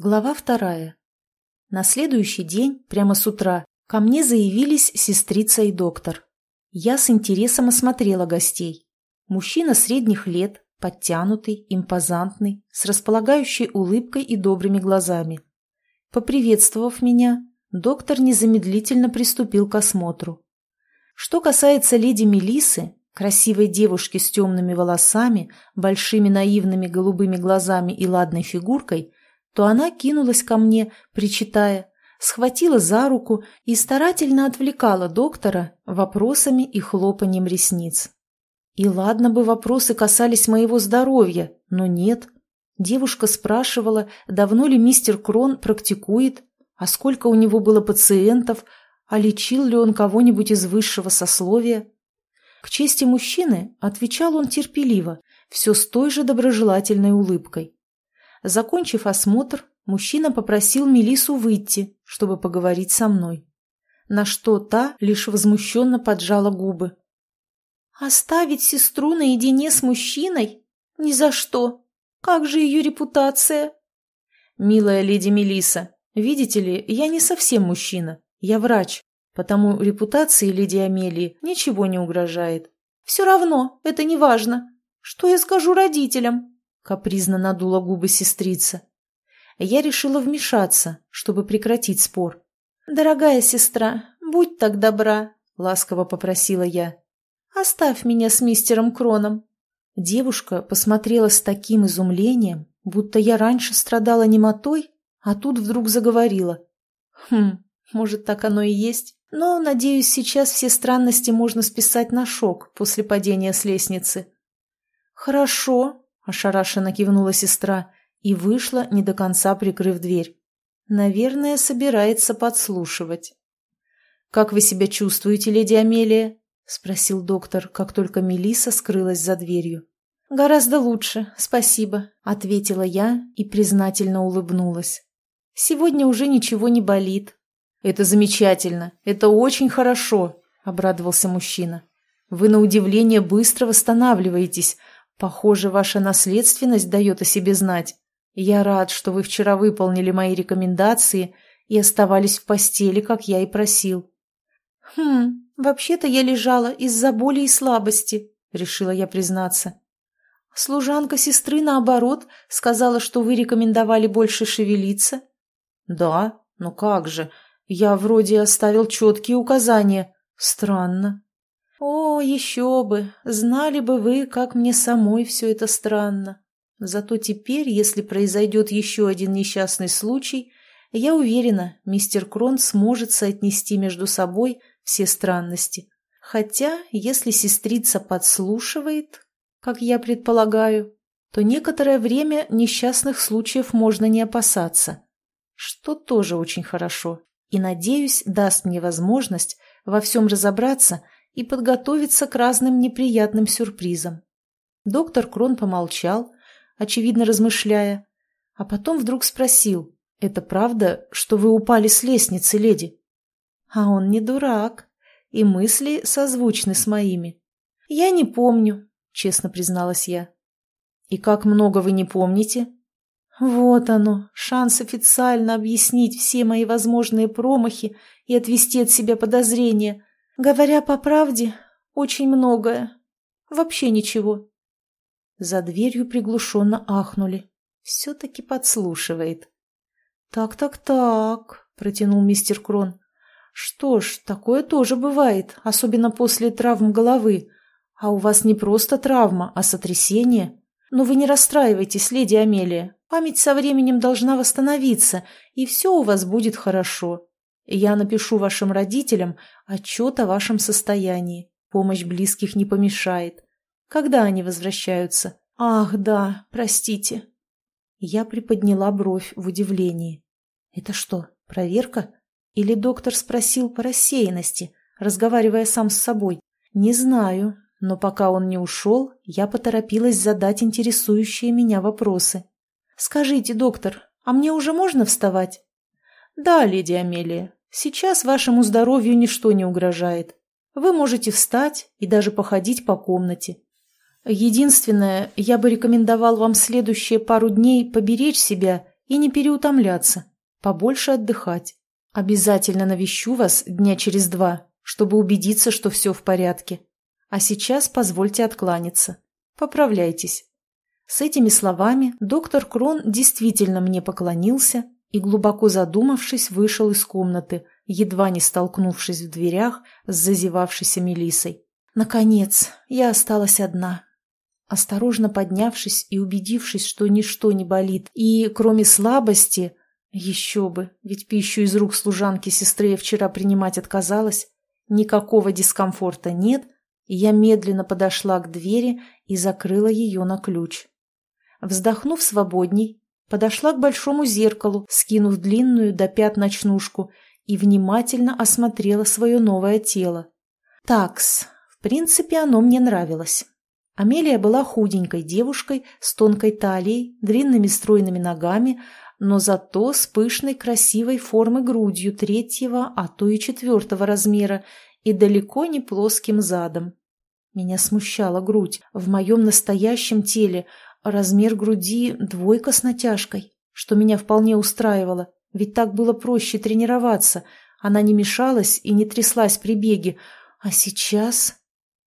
Глава вторая. На следующий день, прямо с утра, ко мне заявились сестрица и доктор. Я с интересом осмотрела гостей. Мужчина средних лет, подтянутый, импозантный, с располагающей улыбкой и добрыми глазами. Поприветствовав меня, доктор незамедлительно приступил к осмотру. Что касается леди Мелисы, красивой девушки с темными волосами, большими наивными голубыми глазами и ладной фигуркой, то она кинулась ко мне, причитая, схватила за руку и старательно отвлекала доктора вопросами и хлопанием ресниц. И ладно бы вопросы касались моего здоровья, но нет. Девушка спрашивала, давно ли мистер Крон практикует, а сколько у него было пациентов, а лечил ли он кого-нибудь из высшего сословия. К чести мужчины отвечал он терпеливо, все с той же доброжелательной улыбкой. Закончив осмотр, мужчина попросил Мелису выйти, чтобы поговорить со мной. На что та лишь возмущенно поджала губы. «Оставить сестру наедине с мужчиной? Ни за что! Как же ее репутация?» «Милая леди Мелиса, видите ли, я не совсем мужчина, я врач, потому репутации леди Амелии ничего не угрожает». «Все равно, это не важно. Что я скажу родителям?» Капризно надула губы сестрица. Я решила вмешаться, чтобы прекратить спор. «Дорогая сестра, будь так добра», — ласково попросила я. «Оставь меня с мистером Кроном». Девушка посмотрела с таким изумлением, будто я раньше страдала немотой, а тут вдруг заговорила. «Хм, может, так оно и есть. Но, надеюсь, сейчас все странности можно списать на шок после падения с лестницы». «Хорошо», ошарашенно кивнула сестра и вышла, не до конца прикрыв дверь. Наверное, собирается подслушивать. «Как вы себя чувствуете, леди Амелия?» — спросил доктор, как только Мелиса скрылась за дверью. «Гораздо лучше, спасибо», — ответила я и признательно улыбнулась. «Сегодня уже ничего не болит». «Это замечательно, это очень хорошо», — обрадовался мужчина. «Вы на удивление быстро восстанавливаетесь, Похоже, ваша наследственность дает о себе знать. Я рад, что вы вчера выполнили мои рекомендации и оставались в постели, как я и просил. Хм, вообще-то я лежала из-за боли и слабости, решила я признаться. Служанка сестры, наоборот, сказала, что вы рекомендовали больше шевелиться. Да, ну как же, я вроде оставил четкие указания. Странно. «О, еще бы! Знали бы вы, как мне самой все это странно. Зато теперь, если произойдет еще один несчастный случай, я уверена, мистер Крон сможет соотнести между собой все странности. Хотя, если сестрица подслушивает, как я предполагаю, то некоторое время несчастных случаев можно не опасаться, что тоже очень хорошо и, надеюсь, даст мне возможность во всем разобраться – и подготовиться к разным неприятным сюрпризам. Доктор Крон помолчал, очевидно размышляя, а потом вдруг спросил, «Это правда, что вы упали с лестницы, леди?» А он не дурак, и мысли созвучны с моими. «Я не помню», — честно призналась я. «И как много вы не помните?» Вот оно, шанс официально объяснить все мои возможные промахи и отвести от себя подозрения. Говоря по правде, очень многое. Вообще ничего. За дверью приглушенно ахнули. Все-таки подслушивает. «Так-так-так», — протянул мистер Крон. «Что ж, такое тоже бывает, особенно после травм головы. А у вас не просто травма, а сотрясение. Но вы не расстраивайтесь, леди Амелия. Память со временем должна восстановиться, и все у вас будет хорошо. Я напишу вашим родителям отчет о вашем состоянии. Помощь близких не помешает. Когда они возвращаются? Ах, да, простите. Я приподняла бровь в удивлении. Это что, проверка? Или доктор спросил по рассеянности, разговаривая сам с собой? Не знаю, но пока он не ушел, я поторопилась задать интересующие меня вопросы. «Скажите, доктор, а мне уже можно вставать?» «Да, леди Амелия, Сейчас вашему здоровью ничто не угрожает. Вы можете встать и даже походить по комнате. Единственное, я бы рекомендовал вам следующие пару дней поберечь себя И не переутомляться, побольше отдыхать. Обязательно навещу вас дня через два, чтобы убедиться, что все в порядке. А сейчас позвольте откланяться. Поправляйтесь. С этими словами доктор Крон действительно мне поклонился и, глубоко задумавшись, вышел из комнаты, едва не столкнувшись в дверях с зазевавшейся Мелисой. Наконец, я осталась одна. Осторожно поднявшись и убедившись, что ничто не болит, и, кроме слабости, еще бы, ведь пищу из рук служанки сестры я вчера принимать отказалась, никакого дискомфорта нет, я медленно подошла к двери и закрыла ее на ключ. Вздохнув свободней, подошла к большому зеркалу, скинув длинную до пят ночнушку, и внимательно осмотрела свое новое тело. Такс, в принципе, оно мне нравилось. Амелия была худенькой девушкой с тонкой талией, длинными стройными ногами, но зато с пышной красивой формы грудью третьего, а то и четвертого размера и далеко не плоским задом. Меня смущала грудь. В моем настоящем теле размер груди двойка с натяжкой, что меня вполне устраивало, ведь так было проще тренироваться. Она не мешалась и не тряслась при беге. А сейчас...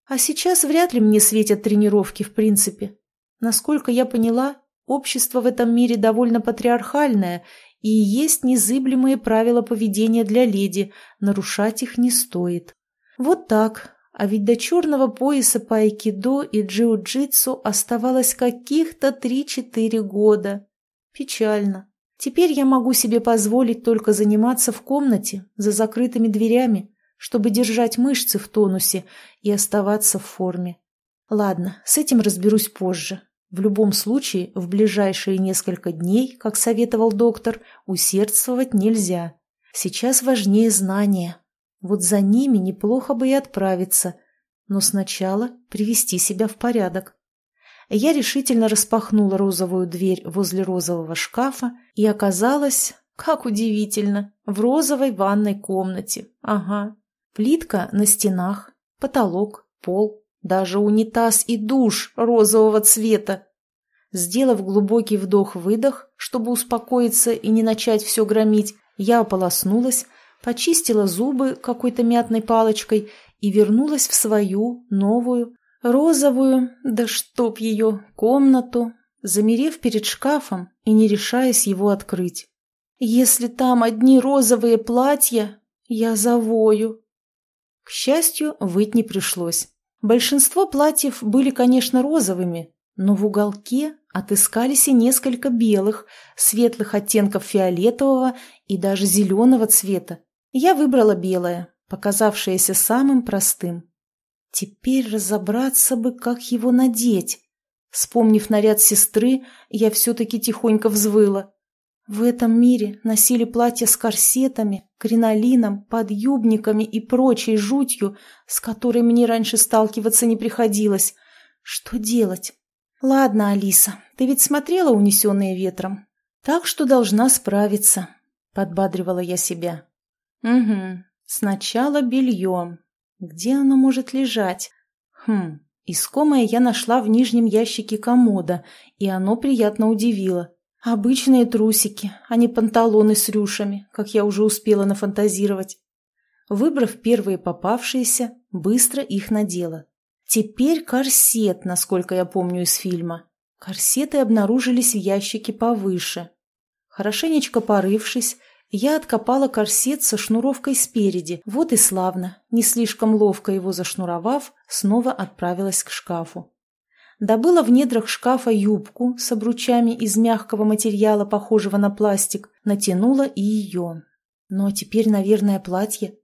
А сейчас вряд ли мне светят тренировки в принципе. Насколько я поняла, общество в этом мире довольно патриархальное, и есть незыблемые правила поведения для леди, нарушать их не стоит. Вот так, а ведь до черного пояса по айкидо и джиу-джитсу оставалось каких-то три-четыре года. Печально. Теперь я могу себе позволить только заниматься в комнате, за закрытыми дверями, чтобы держать мышцы в тонусе и оставаться в форме. Ладно, с этим разберусь позже. В любом случае, в ближайшие несколько дней, как советовал доктор, усердствовать нельзя. Сейчас важнее знания, вот за ними неплохо бы и отправиться, но сначала привести себя в порядок. Я решительно распахнула розовую дверь возле розового шкафа и оказалась, как удивительно, в розовой ванной комнате. Ага. Плитка на стенах, потолок, пол, даже унитаз и душ розового цвета. Сделав глубокий вдох-выдох, чтобы успокоиться и не начать все громить, я ополоснулась, почистила зубы какой-то мятной палочкой и вернулась в свою, новую, розовую, да чтоб ее, комнату, замерев перед шкафом и не решаясь его открыть. Если там одни розовые платья, я завою. К счастью, выть не пришлось. Большинство платьев были, конечно, розовыми, но в уголке отыскались и несколько белых, светлых оттенков фиолетового и даже зеленого цвета. Я выбрала белое, показавшееся самым простым. Теперь разобраться бы, как его надеть. Вспомнив наряд сестры, я все-таки тихонько взвыла. В этом мире носили платья с корсетами, кринолином, подъюбниками и прочей жутью, с которой мне раньше сталкиваться не приходилось. Что делать? Ладно, Алиса, ты ведь смотрела «Унесенные ветром», так что должна справиться, — подбадривала я себя. Угу. Сначала белье. Где оно может лежать? Хм. Искомое я нашла в нижнем ящике комода, и оно приятно удивило. Обычные трусики, а не панталоны с рюшами, как я уже успела нафантазировать. Выбрав первые попавшиеся, быстро их надела. Теперь корсет, насколько я помню из фильма. Корсеты обнаружились в ящике повыше. Хорошенечко порывшись, я откопала корсет со шнуровкой спереди. Вот и славно. Не слишком ловко его зашнуровав, снова отправилась к шкафу. Добыла в недрах шкафа юбку с обручами из мягкого материала, похожего на пластик, натянула и ее. Но теперь, наверное, платье.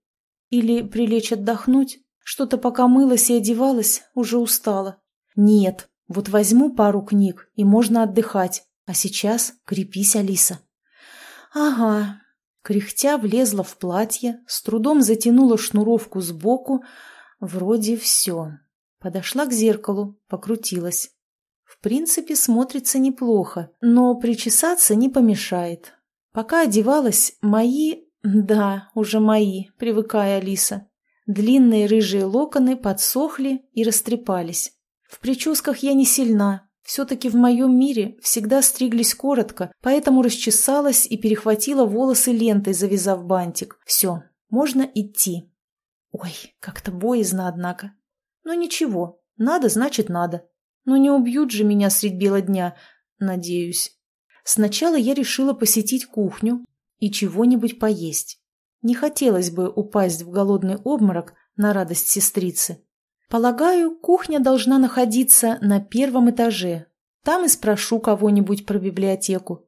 Или прилечь отдохнуть? Что-то пока мылась и одевалась, уже устала. Нет, вот возьму пару книг, и можно отдыхать. А сейчас крепись, Алиса. Ага, Кряхтя влезла в платье, с трудом затянула шнуровку сбоку. Вроде все. Подошла к зеркалу, покрутилась. В принципе, смотрится неплохо, но причесаться не помешает. Пока одевалась, мои... Да, уже мои, привыкая Алиса. Длинные рыжие локоны подсохли и растрепались. В прическах я не сильна, Все-таки в моем мире всегда стриглись коротко, поэтому расчесалась и перехватила волосы лентой, завязав бантик. Все, можно идти. Ой, как-то боязно, однако. Ну, ничего, надо, значит надо. Но не убьют же меня средь бела дня, надеюсь. Сначала я решила посетить кухню и чего-нибудь поесть. Не хотелось бы упасть в голодный обморок на радость сестрицы. Полагаю, кухня должна находиться на первом этаже. Там и спрошу кого-нибудь про библиотеку.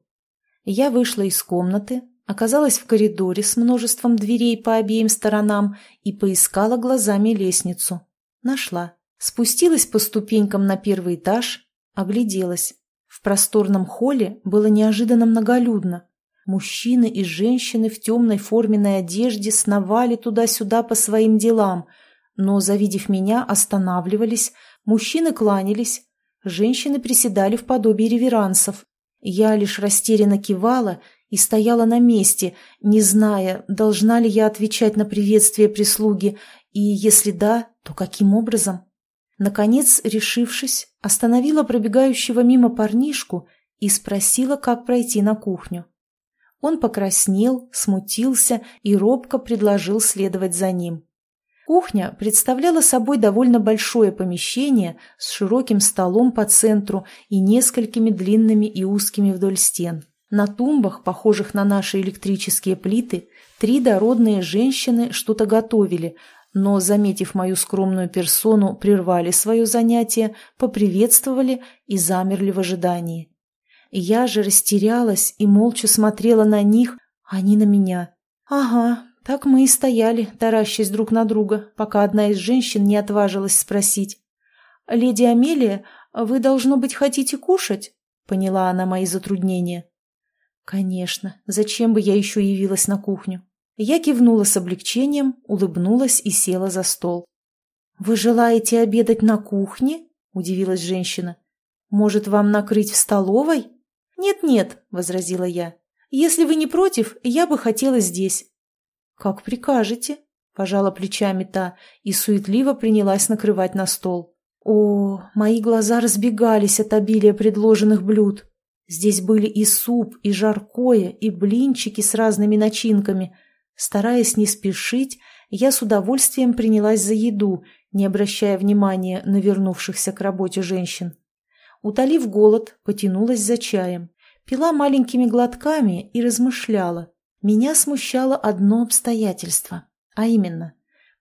Я вышла из комнаты, оказалась в коридоре с множеством дверей по обеим сторонам и поискала глазами лестницу. Нашла. Спустилась по ступенькам на первый этаж, огляделась. В просторном холле было неожиданно многолюдно. Мужчины и женщины в темной форменной одежде сновали туда-сюда по своим делам, но, завидев меня, останавливались, мужчины кланялись, женщины приседали в подобии реверансов. Я лишь растерянно кивала и стояла на месте, не зная, должна ли я отвечать на приветствие прислуги, и если да, то каким образом? Наконец, решившись, остановила пробегающего мимо парнишку и спросила, как пройти на кухню. Он покраснел, смутился и робко предложил следовать за ним. Кухня представляла собой довольно большое помещение с широким столом по центру и несколькими длинными и узкими вдоль стен. На тумбах, похожих на наши электрические плиты, три дородные женщины что-то готовили, но, заметив мою скромную персону, прервали свое занятие, поприветствовали и замерли в ожидании. Я же растерялась и молча смотрела на них, а они на меня. Ага, так мы и стояли, таращась друг на друга, пока одна из женщин не отважилась спросить. «Леди Амелия, вы, должно быть, хотите кушать?» — поняла она мои затруднения. «Конечно, зачем бы я еще явилась на кухню?» Я кивнула с облегчением, улыбнулась и села за стол. «Вы желаете обедать на кухне?» – удивилась женщина. «Может, вам накрыть в столовой?» «Нет-нет», – возразила я. «Если вы не против, я бы хотела здесь». «Как прикажете», – пожала плечами та и суетливо принялась накрывать на стол. О, мои глаза разбегались от обилия предложенных блюд. Здесь были и суп, и жаркое, и блинчики с разными начинками – Стараясь не спешить, я с удовольствием принялась за еду, не обращая внимания на вернувшихся к работе женщин. Утолив голод, потянулась за чаем, пила маленькими глотками и размышляла. Меня смущало одно обстоятельство, а именно,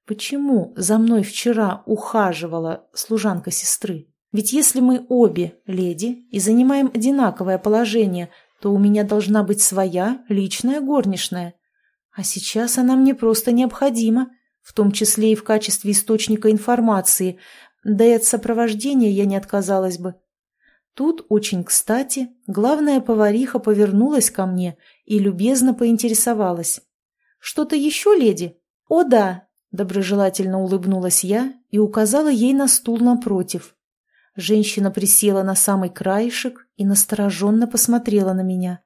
почему за мной вчера ухаживала служанка сестры? Ведь если мы обе леди и занимаем одинаковое положение, то у меня должна быть своя личная горничная. А сейчас она мне просто необходима, в том числе и в качестве источника информации, да и от сопровождения я не отказалась бы. Тут, очень кстати, главная повариха повернулась ко мне и любезно поинтересовалась. «Что-то еще, леди?» «О, да!» – доброжелательно улыбнулась я и указала ей на стул напротив. Женщина присела на самый краешек и настороженно посмотрела на меня.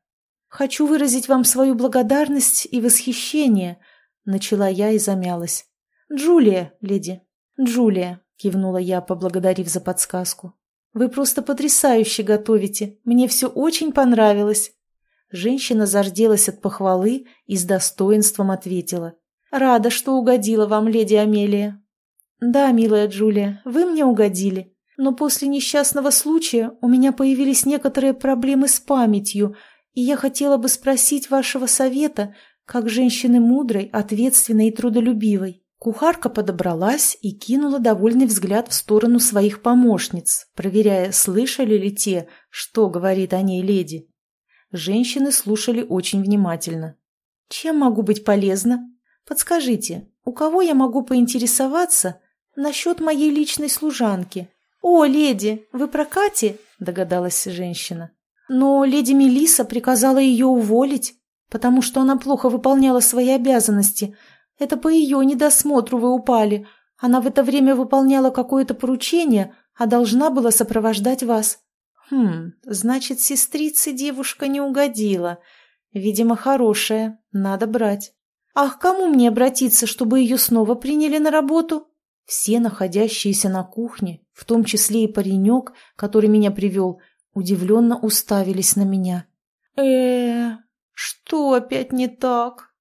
«Хочу выразить вам свою благодарность и восхищение», — начала я и замялась. «Джулия, леди, Джулия», — кивнула я, поблагодарив за подсказку. «Вы просто потрясающе готовите. Мне все очень понравилось». Женщина зарделась от похвалы и с достоинством ответила. «Рада, что угодила вам, леди Амелия». «Да, милая Джулия, вы мне угодили. Но после несчастного случая у меня появились некоторые проблемы с памятью, и я хотела бы спросить вашего совета, как женщины мудрой, ответственной и трудолюбивой. Кухарка подобралась и кинула довольный взгляд в сторону своих помощниц, проверяя, слышали ли те, что говорит о ней леди. Женщины слушали очень внимательно. «Чем могу быть полезна? Подскажите, у кого я могу поинтересоваться насчет моей личной служанки?» «О, леди, вы про Кати?» – догадалась женщина. Но леди Мелиса приказала ее уволить, потому что она плохо выполняла свои обязанности. Это по ее недосмотру вы упали. Она в это время выполняла какое-то поручение, а должна была сопровождать вас. Хм, значит, сестрице девушка не угодила. Видимо, хорошая, надо брать. Ах, кому мне обратиться, чтобы ее снова приняли на работу? Все находящиеся на кухне в том числе и паренек, который меня привел, удивленно уставились на меня. э что опять не так?»